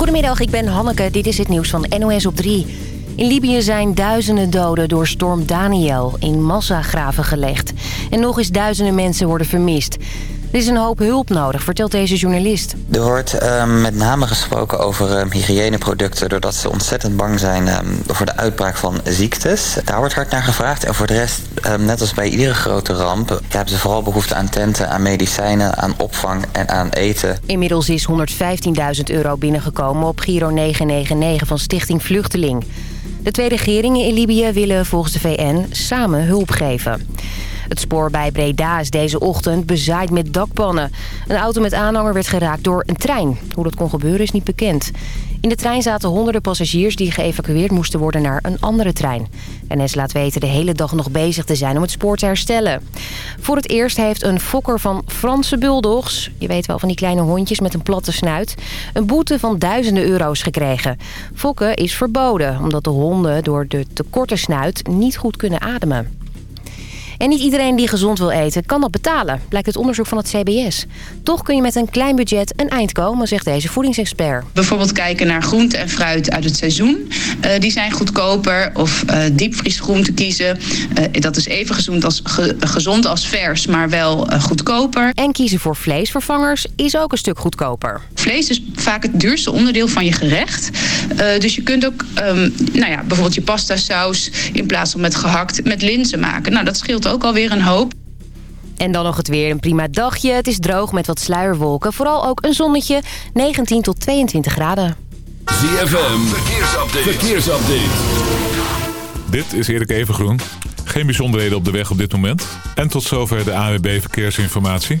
Goedemiddag, ik ben Hanneke. Dit is het nieuws van NOS op 3. In Libië zijn duizenden doden door storm Daniel in massagraven gelegd. En nog eens duizenden mensen worden vermist. Er is een hoop hulp nodig, vertelt deze journalist. Er wordt ehm, met name gesproken over um, hygiëneproducten... doordat ze ontzettend bang zijn um, voor de uitbraak van ziektes. Daar wordt hard naar gevraagd. En voor de rest, net als bij iedere grote ramp... hebben ze vooral behoefte aan tenten, aan medicijnen, aan opvang en aan eten. Inmiddels is 115.000 euro binnengekomen op Giro 999 van Stichting Vluchteling. De twee regeringen in Libië willen volgens de VN samen hulp geven. Het spoor bij Breda is deze ochtend bezaaid met dakpannen. Een auto met aanhanger werd geraakt door een trein. Hoe dat kon gebeuren is niet bekend. In de trein zaten honderden passagiers die geëvacueerd moesten worden naar een andere trein. NS laat weten de hele dag nog bezig te zijn om het spoor te herstellen. Voor het eerst heeft een fokker van Franse bulldogs... je weet wel van die kleine hondjes met een platte snuit... een boete van duizenden euro's gekregen. Fokken is verboden omdat de honden door de te korte snuit niet goed kunnen ademen. En niet iedereen die gezond wil eten kan dat betalen, blijkt het onderzoek van het CBS. Toch kun je met een klein budget een eind komen, zegt deze voedingsexpert. Bijvoorbeeld kijken naar groente en fruit uit het seizoen. Uh, die zijn goedkoper. Of uh, diepvriesgroenten kiezen. Uh, dat is even gezond als, ge gezond als vers, maar wel goedkoper. En kiezen voor vleesvervangers is ook een stuk goedkoper. Vlees is vaak het duurste onderdeel van je gerecht. dus je kunt ook um, nou ja, bijvoorbeeld je pasta saus in plaats van met gehakt met linzen maken. Nou, dat scheelt ook alweer een hoop. En dan nog het weer. Een prima dagje. Het is droog met wat sluierwolken. Vooral ook een zonnetje. 19 tot 22 graden. ZFM. Verkeersupdate. Verkeersupdate. Dit is Erik Evengroen. Geen bijzonderheden op de weg op dit moment. En tot zover de AWB Verkeersinformatie.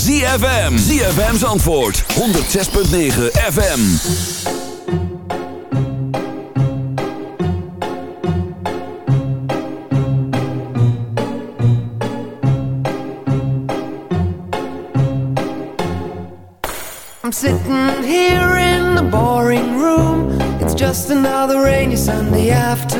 ZFM. ZFM's antwoord, 106.9 FM. I'm sitting here in the boring room It's just another rainy Sunday afternoon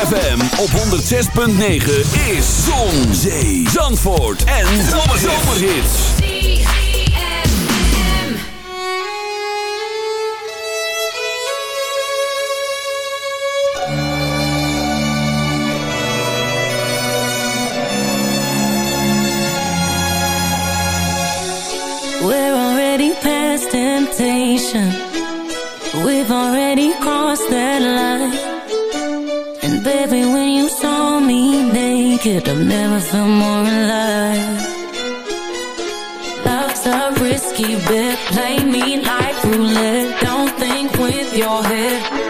ZFM op 106.9 is Zon, Zee, Zandvoort en Zomerhits. We're already past temptation. We've already crossed that line. baby, when you saw me naked I've never felt more alive. Life's a risky bet Play me like roulette. Don't think with your head.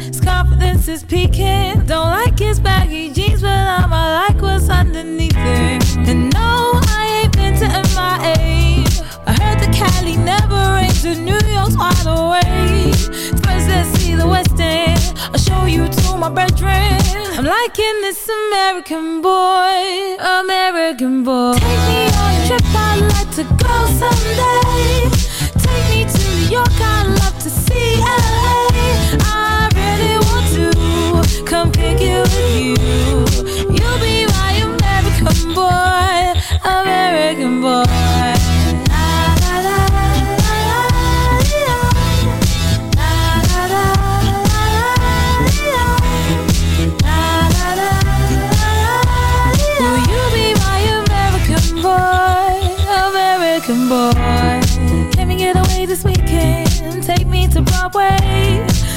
confidence is peaking. Don't like his baggy jeans, but I'ma like what's underneath it. And no, I ain't been to MIA. I heard the Cali never rains and New York's wide awake. First, let's see the West End. I'll show you to my bedroom. I'm liking this American boy, American boy. Take me on a trip, I'd like to go someday. Take me to New York, I'd love to see LA. American boy? Can we get away this weekend? Take me to Broadway.